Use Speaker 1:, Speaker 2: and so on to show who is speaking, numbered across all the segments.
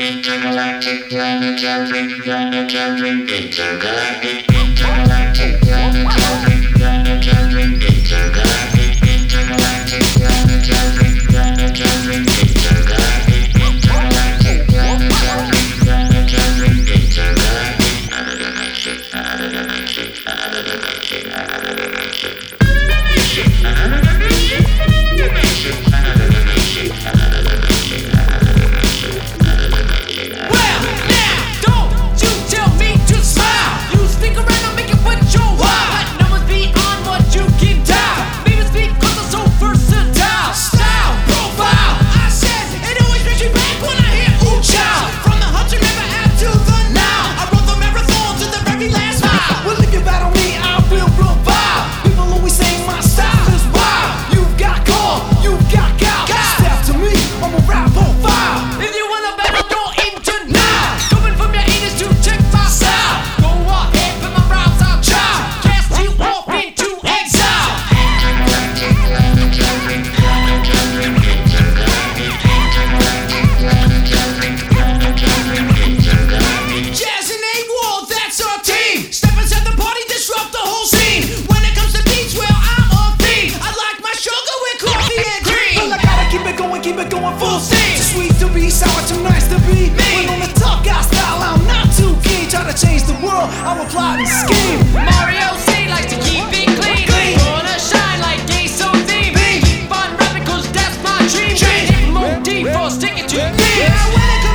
Speaker 1: Intergalactic planetary, planetary, intergalactic, intergalactic planetary.
Speaker 2: Stop. and
Speaker 3: keep it going full steam. Too sweet to be sour, too nice to be
Speaker 2: me.
Speaker 3: When on the top guy style, I'm not too keen. Try to change the world, I will plot and scheme.
Speaker 2: Mario C likes to keep it clean.
Speaker 3: clean.
Speaker 2: Wanna shine like gay so
Speaker 3: deep.
Speaker 2: Keep on rapping cause that's my dream. Change deep for sticking to me.
Speaker 3: Yeah,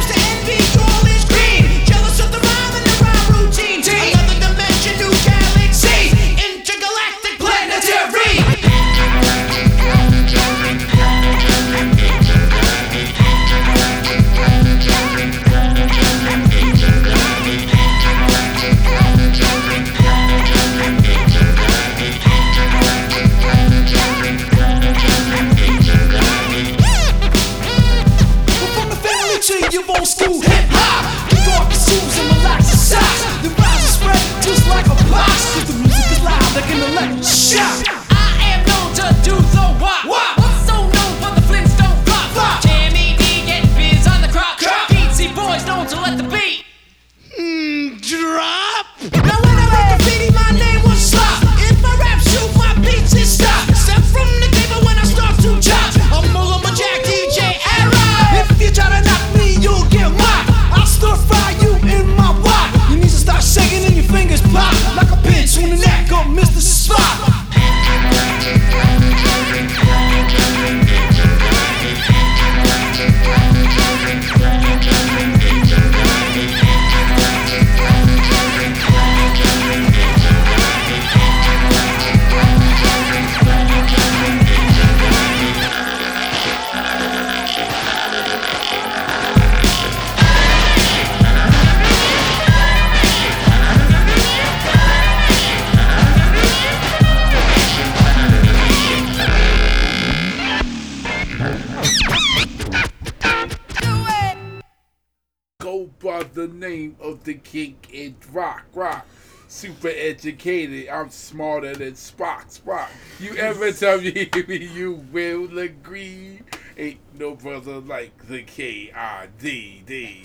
Speaker 4: by the name of the king in rock, rock. Super educated, I'm smarter than Spock, Spock. You ever tell me you will agree? Ain't no brother like the K I D D.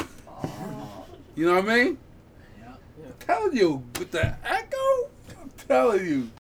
Speaker 4: You know what I mean? Yeah. I'm telling you, with the echo, I'm telling you.